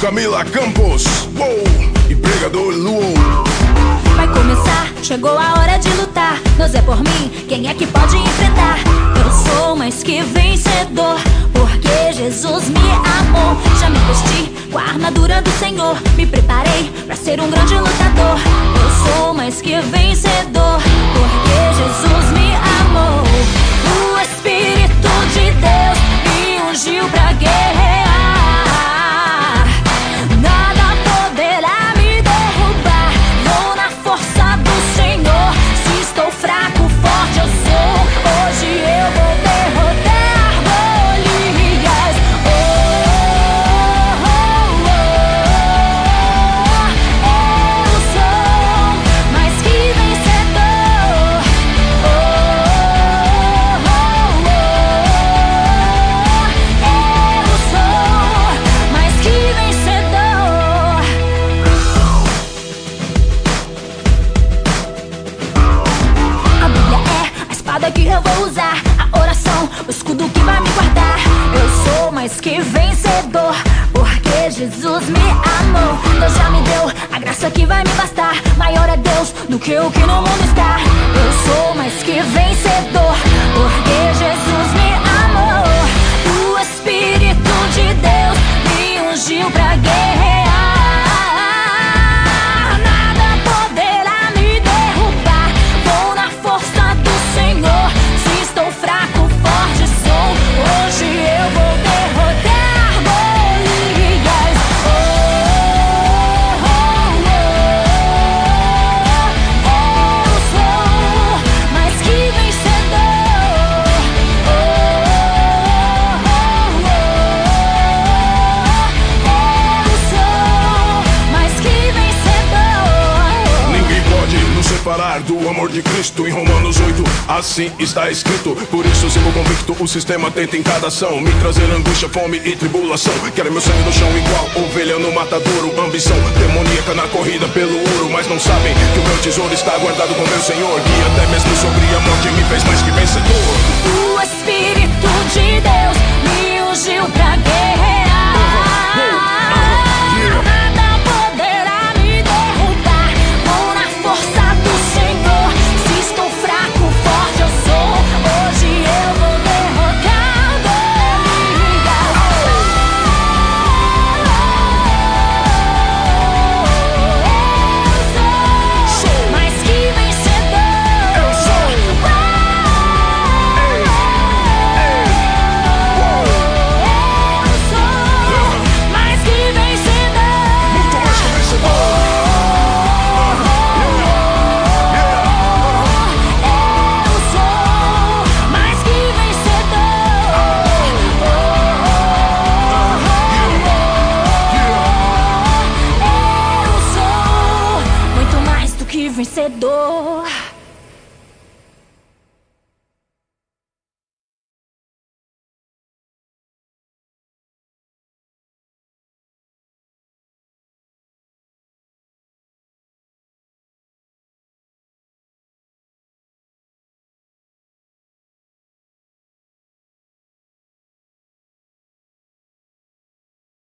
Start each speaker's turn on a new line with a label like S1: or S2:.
S1: Camila Campos, uou, e pregador Luou.
S2: Vai começar, chegou a hora de lutar. Deus é por mim, quem é que pode enfrentar? Eu sou mais que vencedor, porque Jesus me amou. Já me vesti com a armadura do Senhor, me preparei pra ser um grande lutador. Eu sou mais que vencedor, porque Jesus me a espada que eu vou usar. A oração, o escudo que vai me guardar. Eu sou mais que vencedor, porque Jesus me amou. Deus já me deu a graça que vai me bastar. Maior é Deus do que o que no mundo está. Eu sou mais que vencedor, do
S1: amor de Cristo. Em Romanos 8, assim está escrito. Por isso sigo convicto, o sistema tenta em cada ação me trazer angústia, fome e tribulação. Quero meu sangue no chão igual ovelha no matadouro. Ambição demoníaca na corrida pelo ouro. Mas não sabem que o meu tesouro está guardado com meu Senhor. Que até mesmo sobre a morte me fez mais que vencedor.
S2: Vencedor.